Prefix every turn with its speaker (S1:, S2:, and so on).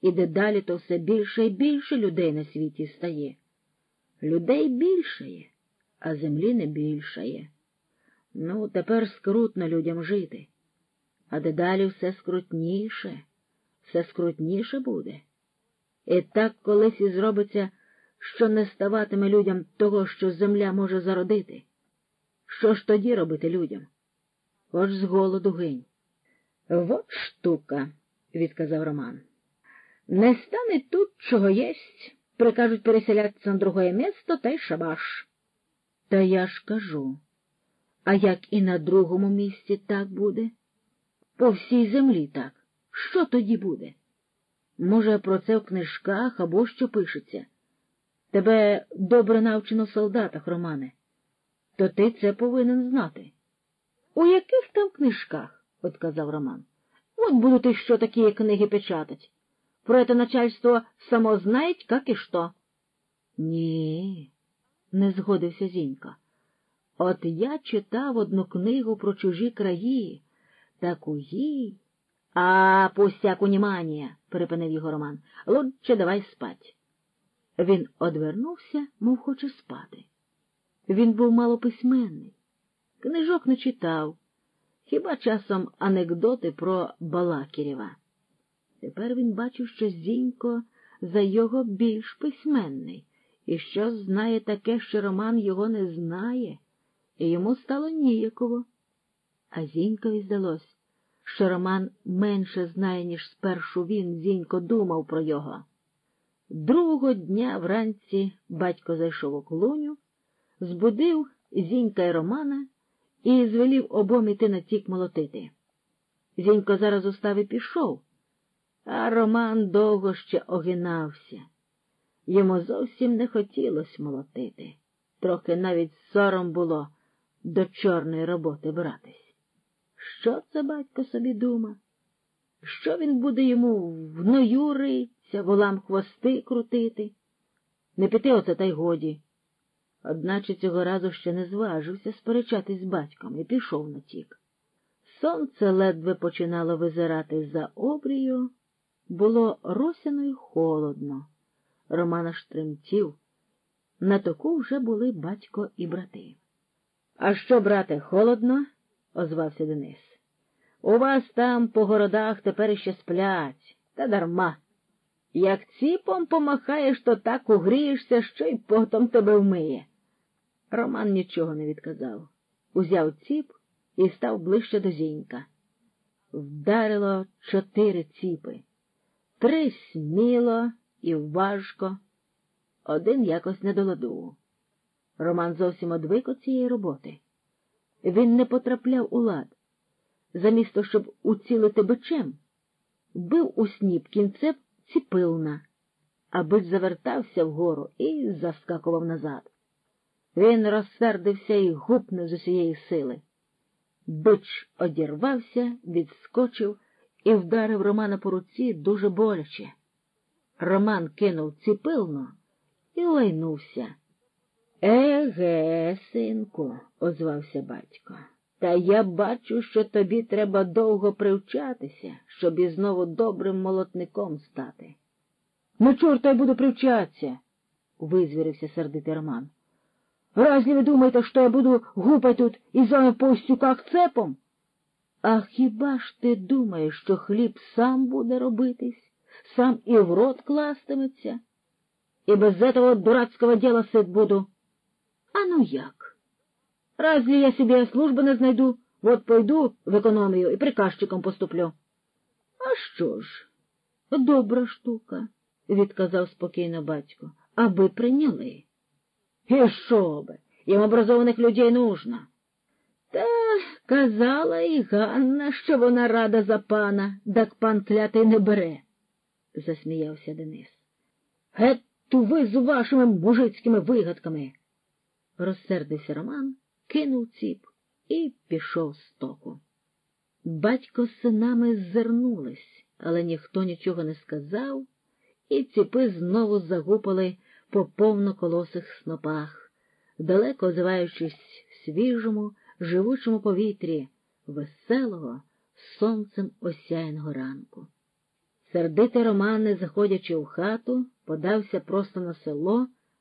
S1: і дедалі то все більше і більше людей на світі стає. Людей більшає, а землі не більшає. Ну, тепер скрутно людям жити, а дедалі все скрутніше, все скрутніше буде. І так колись і зробиться, що не ставатиме людям того, що земля може зародити. Що ж тоді робити людям? От з голоду гинь. Вот штука, відказав Роман. Не стане тут, чого єсть, прикажуть переселятися на другое місто та й шабаш. Та я ж кажу, а як і на другому місці так буде? По всій землі так. Що тоді буде? Може, про це в книжках або що пишеться? Тебе добре навчено в солдатах, Романе, то ти це повинен знати. У яких там книжках? отказав Роман. От будут еще такие книги печатать. Про это начальство само знает, как и что. Ні, не згодився Зінька. От я читав одну книгу про чужі краї, такої. А пустяк унімання, перепинив його Роман. Лучше давай спать. Він одвернувся, мов хоче спати. Він був малописьменний, книжок не читав, хіба часом анекдоти про Балакірєва. Тепер він бачив, що Зінько за його більш письменний, і що знає таке, що Роман його не знає, і йому стало ніяково. А Зінькові здалось, що Роман менше знає, ніж спершу він, Зінько, думав про його. Другого дня вранці батько зайшов у клуню, збудив Зінька й Романа і звелів обом іти на тік молотити. Зінько зараз устав і пішов, а Роман довго ще огинався. Йому зовсім не хотілося молотити. Трохи навіть сором було до чорної роботи братись. Що це батько собі дума? Що він буде йому в ною риться, волам хвости крутити? Не піти оце та й годі. Одначе цього разу ще не зважився сперечатись з батьком і пішов на тік. Сонце ледве починало визирати за обрію, було росяно й холодно. Романа штремтів. На току вже були батько і брати. А що, брате, холодно? озвався Денис. У вас там по городах тепер іще сплять, та дарма. Як ціпом помахаєш, то так угрієшся, що й потом тебе вмиє. Роман нічого не відказав. Узяв ціп і став ближче до зінька. Вдарило чотири ціпи. Три сміло і важко, один якось не доладу. Роман зовсім одвик від цієї роботи. Він не потрапляв у лад. Замість того, щоб уцілити бичем, бив у сніп кінцеп ціпилна, а бич завертався вгору і заскакував назад. Він розсердився і гупнув з усієї сили. Бич одірвався, відскочив і вдарив Романа по руці дуже боляче. Роман кинув ціпилно і лайнувся. Еге, синку, озвався батько. Та я бачу, що тобі треба довго привчатися, щоб і знову добрим молотником стати. Ну, чорта я буду привчатися, визвірився сердитий Роман. Разве ви думаєте, що я буду гупать тут із вами по устюках цепом? А хіба ж ти думаєш, що хліб сам буде робитись, сам і в рот кластиметься? І без этого дурацкого дела сыт буду. А ну як? Разве я себе службы не знайду, вот пойду в економію і приказчиком поступлю. А що ж? Добра штука, відказав спокійно батько, аби прийняли. І що би, їм образованих людей нужно. Та казала і Ганна, що вона рада за пана, так пан клятий не бере, засміявся Денис. Гету ви з вашими мужицькими вигадками. Розсердився Роман, кинув ціп і пішов з току. Батько з синами ззирнулись, але ніхто нічого не сказав, і ціпи знову загупали по повноколосих снопах, далеко озиваючись свіжому, живучому повітрі, веселого, сонцем осяяного ранку. Сердитий Роман, не заходячи в хату, подався просто на село